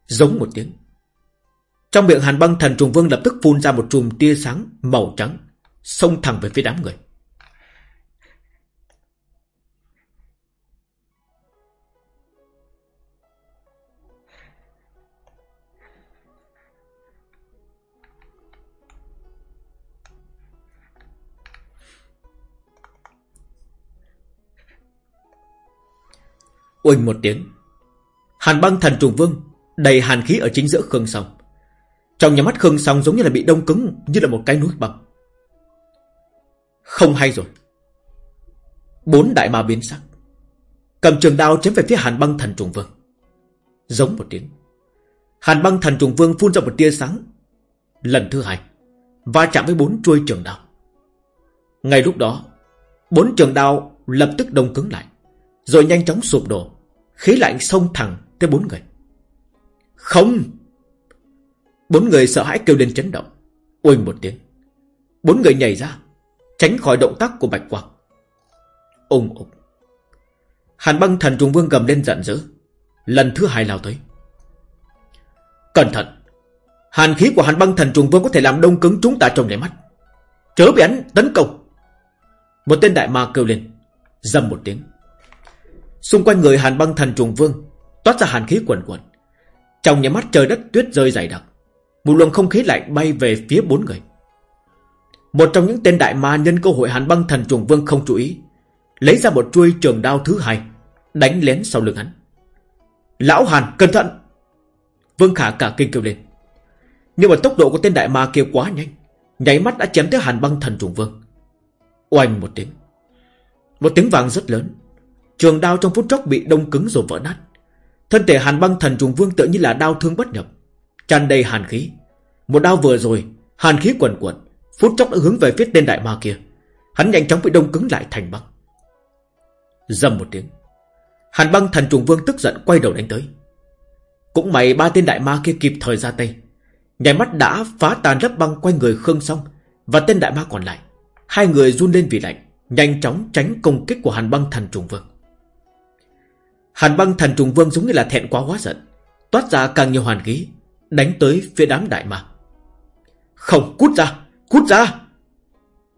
Giống một tiếng. Trong miệng hàn băng, thần trùng vương lập tức phun ra một chùm tia sáng màu trắng. Xông thẳng về phía đám người. Uỳnh một tiếng Hàn băng, thần trùng vương Đầy hàn khí ở chính giữa Khương Song. Trong nhà mắt Khương Song giống như là bị đông cứng, Như là một cái núi bằng. Không hay rồi. Bốn đại ma biến sắc. Cầm trường đao chém về phía Hàn băng thần trùng vương. Giống một tiếng. Hàn băng thần trùng vương phun ra một tia sáng. Lần thứ hai, Va chạm với bốn chuôi trường đao. Ngay lúc đó, Bốn trường đao lập tức đông cứng lại, Rồi nhanh chóng sụp đổ, Khí lạnh xông thẳng tới bốn người. Không. Bốn người sợ hãi kêu lên chấn động. Oanh một tiếng. Bốn người nhảy ra, Tránh khỏi động tác của Bạch Quang. Ung ung Hàn băng thần trùng vương gầm lên giận dữ. Lần thứ hai lao tới. Cẩn thận. Hàn khí của hàn băng thần trùng vương có thể làm đông cứng chúng ta trong nháy mắt. Chớ bị hắn tấn công. Một tên đại ma kêu lên. Dầm một tiếng. Xung quanh người hàn băng thần trùng vương, Toát ra hàn khí quần quần. Trong nhà mắt trời đất tuyết rơi dày đặc, Một luồng không khí lạnh bay về phía bốn người. Một trong những tên đại ma nhân cơ hội hàn băng thần trùng vương không chú ý, Lấy ra một chuôi trường đao thứ hai, Đánh lén sau lưng hắn. Lão Hàn, cẩn thận! Vương Khả cả kinh kêu lên. Nhưng mà tốc độ của tên đại ma kia quá nhanh, Nháy mắt đã chém tới Hàn băng thần trùng vương. Oanh một tiếng. Một tiếng vàng rất lớn, Trường đao trong phút chốc bị đông cứng rồi vỡ nát. Thân thể Hàn băng thần trùng vương tự như là đau thương bất nhập. Tràn đầy hàn khí. Một đao vừa rồi, Hàn khí quần quần Phút chốc đã hướng về phía tên đại ma kia. Hắn nhanh chóng bị đông cứng lại thành băng. Dầm một tiếng, Hàn băng thần trùng vương tức giận quay đầu đánh tới. Cũng may ba tên đại ma kia kịp thời ra tay. Nhảy mắt đã phá tàn lớp băng quanh người Khương xong Và tên đại ma còn lại. Hai người run lên vì lạnh, Nhanh chóng tránh công kích của hàn băng thần trùng vương. Hàn băng thần trùng vương giống như là thẹn quá hóa giận. Toát ra càng nhiều hoàn khí, Đánh tới phía đám đại ma. Không, cút ra Cút ra!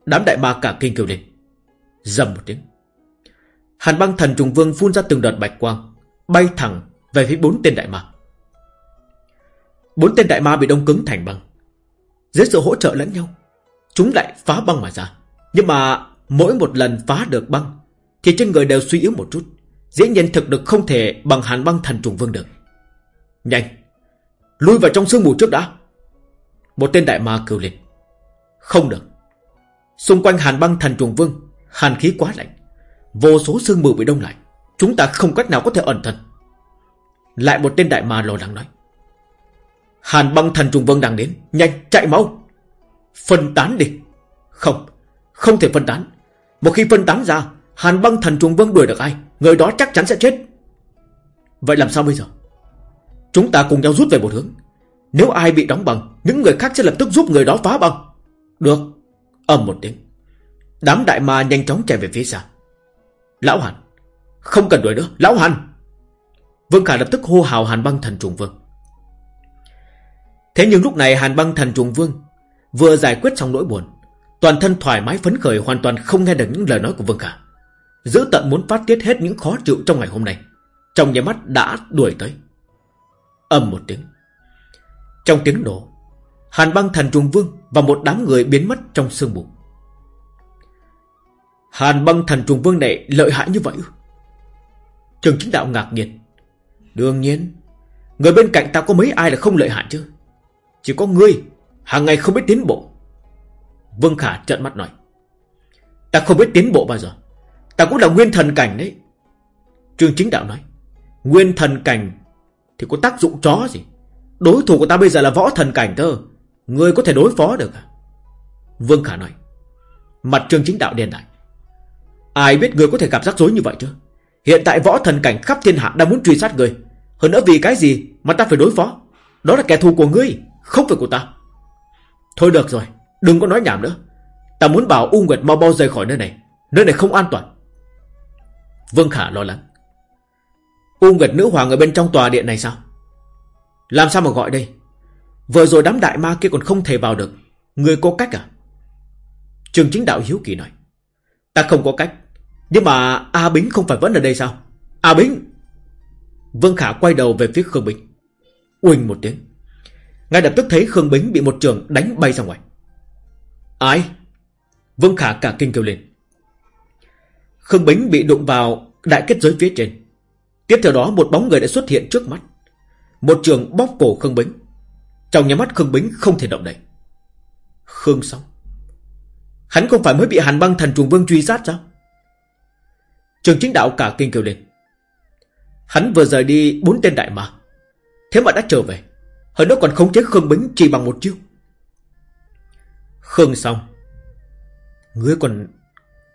Đám đại ma cả kinh kêu lên. Dầm một tiếng. Hàn băng thần trùng vương phun ra từng đợt bạch quang, Bay thẳng về phía bốn tên đại ma. Bốn tên đại ma bị đông cứng thành băng. Dưới sự hỗ trợ lẫn nhau, Chúng lại phá băng mà ra. Nhưng mà mỗi một lần phá được băng, Thì trên người đều suy yếu một chút. Dĩ nhiên thực được không thể bằng hàn băng thần trùng vương được. Nhanh, Lui vào trong sương mù trước đã. Một tên đại ma kêu lên. Không được. Xung quanh hàn băng thần trùng vương, Hàn khí quá lạnh. Vô số sương mù bị đông lại. Chúng ta không cách nào có thể ẩn thân. Lại một tên đại ma lo lắng nói. Hàn băng thần trùng vương đang đến. Nhanh, chạy mau. Phân tán đi. Không Không thể phân tán. Một khi phân tán ra, Hàn băng thần trùng vương đuổi được ai? Người đó chắc chắn sẽ chết. Vậy làm sao bây giờ? Chúng ta cùng nhau rút về một hướng. Nếu ai bị đóng băng, Những người khác sẽ lập tức giúp người đó phá băng. Được. Ầm một tiếng. Đám đại ma nhanh chóng chạy về phía xa. Lão Hàn. Không cần đuổi nữa. Lão Hàn. Vương Khả lập tức hô hào Hàn băng thần trùng vương. Thế nhưng lúc này Hàn băng thần trùng vương Vừa giải quyết xong nỗi buồn, Toàn thân thoải mái phấn khởi Hoàn toàn không nghe được những lời nói của Vương Khả. Giữ tận muốn phát tiết hết những khó chịu trong ngày hôm nay. Trong nhà mắt đã đuổi tới. Âm một tiếng. Trong tiếng nổ, Hàn băng thần trùng vương Và một đám người biến mất trong sương mù. Hàn băng thần trùng vương này lợi hại như vậy Trường chính đạo ngạc nhiên. Đương nhiên, Người bên cạnh ta có mấy ai là không lợi hại chứ? Chỉ có ngươi, hàng ngày không biết tiến bộ. Vương Khả trợn mắt nói. Ta không biết tiến bộ bao giờ. Ta cũng là nguyên thần cảnh đấy. Trương chính đạo nói, Nguyên thần cảnh Thì có tác dụng chó gì? Đối thủ của ta bây giờ là võ thần cảnh cơ. Ngươi có thể đối phó được à? Vương Khả nói, Mặt trương chính đạo đen lại. Ai biết người có thể gặp rắc rối như vậy chứ? Hiện tại võ thần cảnh khắp thiên hạ đang muốn truy sát người. Hơn nữa vì cái gì mà ta phải đối phó? Đó là kẻ thù của ngươi, Không phải của ta. Thôi được rồi, Đừng có nói nhảm nữa. Ta muốn bảo U Nguyệt mau bao rời khỏi nơi này. Nơi này không an toàn. Vương Khả lo lắng. U Nguyệt nữ hoàng ở bên trong tòa điện này sao? Làm sao mà gọi đây? Vừa rồi đám đại ma kia còn không thể vào được. Người có cách à? Trường chính đạo hiếu kỳ nói. Ta không có cách. Nhưng mà A Bính không phải vẫn ở đây sao? A Bính! Vương Khả quay đầu về phía Khương Bính. Uỳnh một tiếng. Ngay lập tức thấy Khương Bính bị một trường đánh bay ra ngoài. Ai? Vương Khả cả kinh kêu lên. Khương Bính bị đụng vào đại kết giới phía trên. Tiếp theo đó, một bóng người đã xuất hiện trước mắt. Một trường bóp cổ Khương Bính. Trong nhà mắt, Khương Bính không thể động đậy. Khương xong Hắn không phải mới bị hàn băng thần trùng vương truy sát sao? Trường chính đạo cả kinh kêu lên. Hắn vừa rời đi bốn tên đại mà Thế mà đã trở về. Hơn nữa còn khống chế Khương Bính chỉ bằng một chiêu. Khương xong Ngươi còn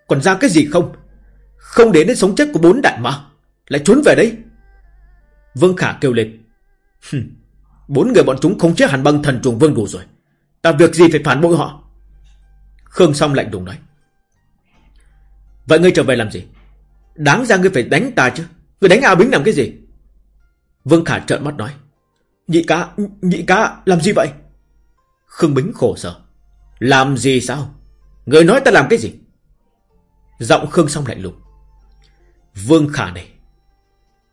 Còn ra cái gì không? Không đến đến sống chết của bốn đại ma. Lại trốn về đây. Vương Khả kêu lên. Bốn người bọn chúng không chết hàn băng thần trùng vương đủ rồi. Ta việc gì phải phản bội họ? Khương Song lạnh đùng nói. Vậy ngươi trở về làm gì? Đáng ra ngươi phải đánh ta chứ. Ngươi đánh A Bính làm cái gì? Vương Khả trợn mắt nói. Nhị ca, nhị ca, làm gì vậy? Khương Bính khổ sở. Làm gì sao? Người nói ta làm cái gì? Giọng Khương Song lạnh lùng. Vương Khả này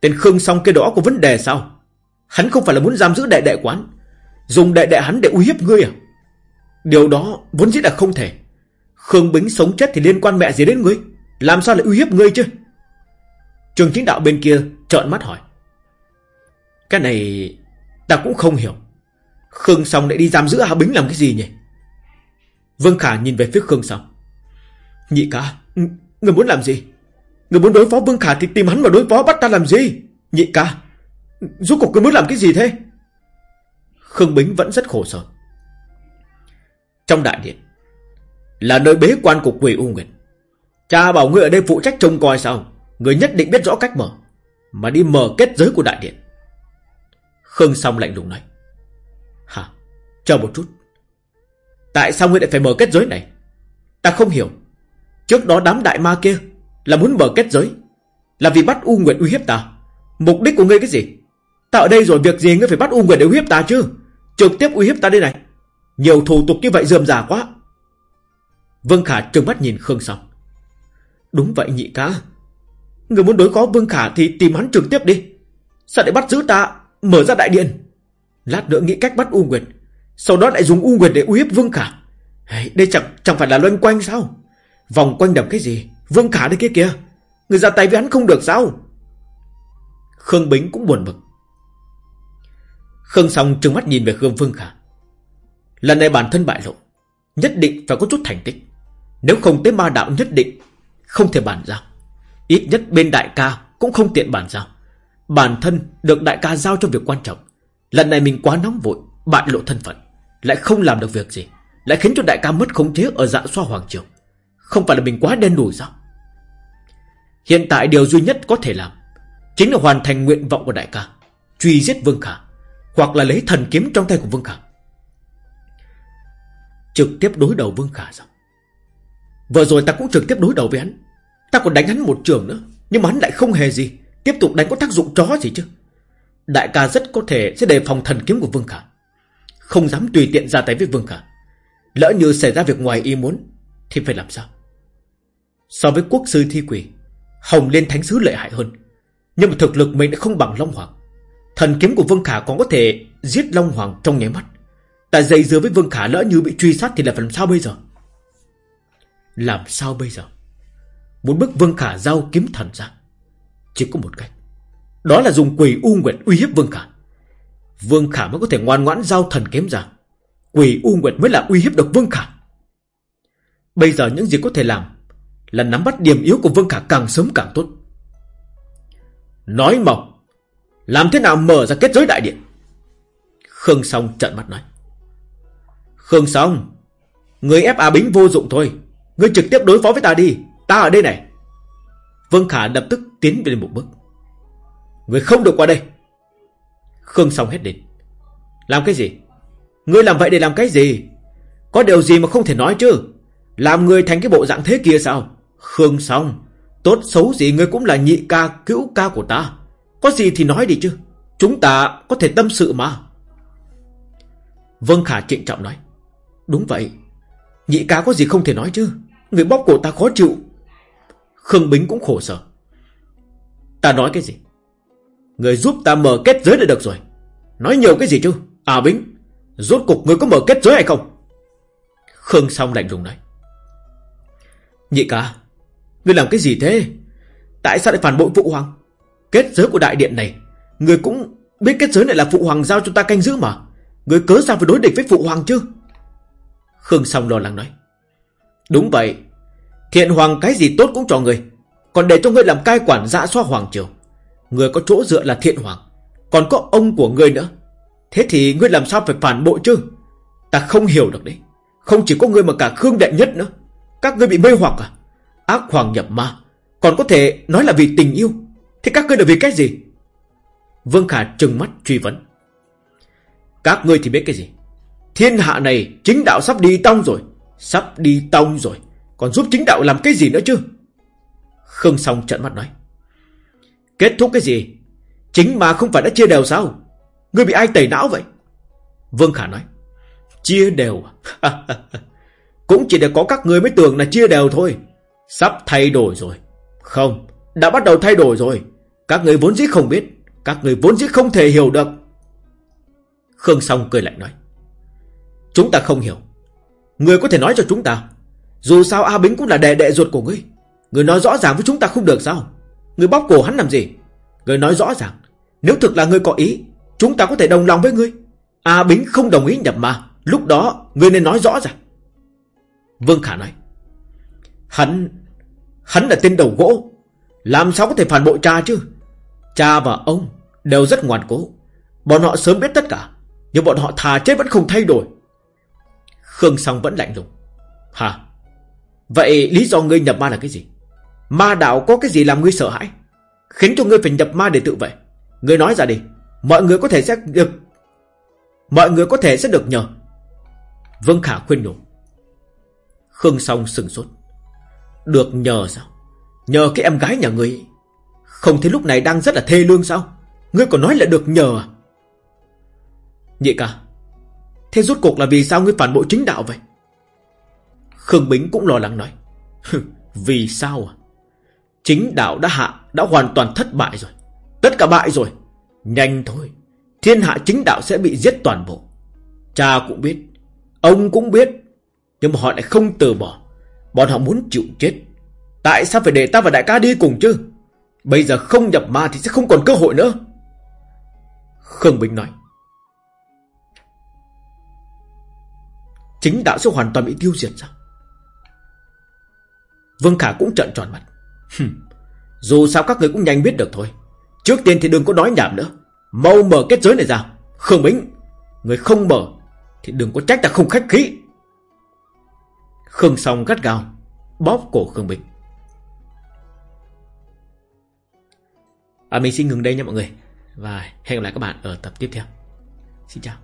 Tên Khương Song kia đó có vấn đề sao? Hắn không phải là muốn giam giữ đệ đệ quán, Dùng đệ đệ hắn để uy hiếp ngươi à? Điều đó vốn dĩ là không thể. Khương Bính sống chết thì liên quan mẹ gì đến ngươi? Làm sao lại uy hiếp ngươi chứ? Trường chính đạo bên kia trợn mắt hỏi. Cái này Ta cũng không hiểu. Khương Song lại đi giam giữ Hà Bính làm cái gì nhỉ? Vương Khả nhìn về phía Khương Song. Nhị ca Người muốn làm gì? Người muốn đối phó Vương Khả thì tìm hắn mà đối phó, bắt ta làm gì? Nhị ca, Rốt cuộc cứ muốn làm cái gì thế? Khương Bính vẫn rất khổ sở. Trong đại điện, Là nơi bế quan của quỷ U Nguyệt Cha bảo ngươi ở đây phụ trách trông coi sao? Người nhất định biết rõ cách mở, Mà đi mở kết giới của đại điện. Khương Song lạnh lùng nói, Hả? Chờ một chút. Tại sao ngươi lại phải mở kết giới này? Ta không hiểu. Trước đó đám đại ma kia là muốn mở kết giới, Là vì bắt U Nguyệt uy hiếp ta. Mục đích của ngươi cái gì? Ta ở đây rồi, việc gì ngươi phải bắt U Nguyệt để uy hiếp ta chứ? Trực tiếp uy hiếp ta đây này. Nhiều thủ tục như vậy dườm giả quá. Vương Khả trừng mắt nhìn Khương Song. Đúng vậy nhị ca. Người muốn đối phó Vương Khả thì tìm hắn trực tiếp đi. Sao để bắt giữ ta? Mở ra đại điện. Lát nữa nghĩ cách bắt U Nguyệt. Sau đó lại dùng U Nguyệt để uy hiếp Vương Khả. Đây chẳng chẳng phải là loanh quanh sao? Vòng quanh đầm cái gì? Vương Khả đây kia. Kìa Người ra tay với hắn không được sao? Khương Bính cũng buồn bực. Khương Song trừng mắt nhìn về Khương Vương Khả. Lần này bản thân bại lộ, Nhất định phải có chút thành tích. Nếu không tới ma đạo nhất định Không thể bàn giao. Ít nhất bên đại ca cũng không tiện bàn giao. Bản thân được đại ca giao cho việc quan trọng. Lần này mình quá nóng vội, Bại lộ thân phận, Lại không làm được việc gì, Lại khiến cho đại ca mất khống chế ở dạng xoa hoàng Trường. Không phải là mình quá đen đủi sao? Hiện tại điều duy nhất có thể làm Chính là hoàn thành nguyện vọng của đại ca, Truy giết Vương Khả, Hoặc là lấy thần kiếm trong tay của Vương Khả. Trực tiếp đối đầu Vương Khả sao? Vừa rồi ta cũng trực tiếp đối đầu với hắn. Ta còn đánh hắn một trường nữa, Nhưng mà hắn lại không hề gì. Tiếp tục đánh có tác dụng chó gì chứ? Đại ca rất có thể sẽ đề phòng thần kiếm của Vương Khả. Không dám tùy tiện ra tay với Vương Khả. Lỡ như xảy ra việc ngoài ý muốn, Thì phải làm sao? So với quốc sư thi quỷ, Hồng Liên Thánh Sứ lợi hại hơn. Nhưng mà thực lực mình đã không bằng Long Hoàng. Thần kiếm của Vương Khả còn có thể Giết Long Hoàng trong nháy mắt. Tại dây dưa với Vương Khả lỡ như bị truy sát Thì là làm sao bây giờ? Làm sao bây giờ? Muốn bức Vương Khả giao kiếm thần ra. Chỉ có một cách. Đó là dùng quỷ U Nguyệt uy hiếp Vương Khả. Vương Khả mới có thể ngoan ngoãn giao thần kiếm ra. Quỷ U Nguyệt mới là uy hiếp được Vương Khả. Bây giờ những gì có thể làm là nắm bắt điểm yếu của Vương Khả càng sớm càng tốt. Nói mỏng Làm thế nào mở ra kết giới đại điện? Khương Song trận mắt nói. Khương Song, Người ép A Bính vô dụng thôi. Ngươi trực tiếp đối phó với ta đi. Ta ở đây này. Vương Khả lập tức tiến về một bước. Người không được qua đây. Khương Song hét lên. Làm cái gì? Ngươi làm vậy để làm cái gì? Có điều gì mà không thể nói chứ? Làm người thành cái bộ dạng thế kia sao? Khương Song, Tốt xấu gì ngươi cũng là nhị ca, cứu ca của ta. Có gì thì nói đi chứ. Chúng ta có thể tâm sự mà. Vương Khả trịnh trọng nói. Đúng vậy. Nhị ca có gì không thể nói chứ. Người bóp cổ ta khó chịu. Khương Bính cũng khổ sở. Ta nói cái gì? Người giúp ta mở kết giới là được rồi. Nói nhiều cái gì chứ? À Bính, Rốt cục người có mở kết giới hay không? Khương Song lạnh lùng nói. Nhị ca Người làm cái gì thế? Tại sao lại phản bội Phụ Hoàng? Kết giới của đại điện này, Người cũng biết kết giới này là Phụ Hoàng giao cho ta canh giữ mà. Người cớ sao phải đối địch với Phụ Hoàng chứ? Khương Song lo lắng nói. Đúng vậy Thiện Hoàng cái gì tốt cũng cho người, Còn để cho ngươi làm cai quản dạ xoa Hoàng Triều. Người có chỗ dựa là thiện hoàng, Còn có ông của ngươi nữa. Thế thì ngươi làm sao phải phản bội chứ? Ta không hiểu được đấy. Không chỉ có ngươi mà cả Khương Đệ Nhất nữa. Các ngươi bị mê hoặc à? Ác hoàng nhập ma. Còn có thể nói là vì tình yêu. Thế các ngươi là vì cái gì? Vương Khả trừng mắt truy vấn. Các ngươi thì biết cái gì? Thiên hạ này chính đạo sắp đi tông rồi, Sắp đi tông rồi. Còn giúp chính đạo làm cái gì nữa chứ? Khương Song trận mắt nói. Kết thúc cái gì? Chính mà không phải đã chia đều sao? Ngươi bị ai tẩy não vậy? Vương Khả nói. Chia đều? À? Cũng chỉ để có các ngươi mới tưởng là chia đều thôi. Sắp thay đổi rồi. Không, Đã bắt đầu thay đổi rồi. Các người vốn dĩ không biết, Các người vốn dĩ không thể hiểu được. Khương Song cười lạnh nói, Chúng ta không hiểu. Người có thể nói cho chúng ta, Dù sao A Bính cũng là đệ đệ ruột của ngươi. Người nói rõ ràng với chúng ta không được sao? Người bóp cổ hắn làm gì? Người nói rõ ràng, Nếu thực là người có ý, Chúng ta có thể đồng lòng với ngươi. A Bính không đồng ý nhập ma. Lúc đó, ngươi nên nói rõ ràng. Vương Khả nói, Hắn Hắn là tên đầu gỗ. Làm sao có thể phản bội cha chứ? Cha và ông đều rất ngoan cố. Bọn họ sớm biết tất cả, Nhưng bọn họ thà chết vẫn không thay đổi. Khương Song vẫn lạnh lùng. Hả? Vậy lý do ngươi nhập ma là cái gì? Ma đạo có cái gì làm ngươi sợ hãi? Khiến cho ngươi phải nhập ma để tự vệ. Ngươi nói ra đi. Mọi người có thể sẽ được Mọi người có thể sẽ được nhờ. Vương Khả khuyên nhủ. Khương Song sừng sốt. Được nhờ sao? Nhờ cái em gái nhà ngươi. Không thấy lúc này đang rất là thê lương sao? Ngươi còn nói là được nhờ à? Nhị ca, Thế rốt cuộc là vì sao ngươi phản bội chính đạo vậy? Khương Bính cũng lo lắng nói. Vì sao à? Chính đạo đã hạ, Đã hoàn toàn thất bại rồi. Tất cả bại rồi. Nhanh thôi, Thiên hạ chính đạo sẽ bị giết toàn bộ. Cha cũng biết, Ông cũng biết, Nhưng mà họ lại không từ bỏ. Bọn họ muốn chịu chết. Tại sao phải để ta và đại ca đi cùng chứ? Bây giờ không nhập ma thì sẽ không còn cơ hội nữa. Khương Bình nói. Chính đạo sẽ hoàn toàn bị tiêu diệt sao? Vương Khả cũng trợn tròn mặt. Dù sao các người cũng nhanh biết được thôi. Trước tiên thì đừng có nói nhảm nữa. Mau mở kết giới này ra. Khương Bính Người không mở Thì đừng có trách ta không khách khí. Khương Song gắt gao Bóp cổ Khương Bình. À mình xin ngừng đây nha mọi người. Và hẹn gặp lại các bạn ở tập tiếp theo. Xin chào.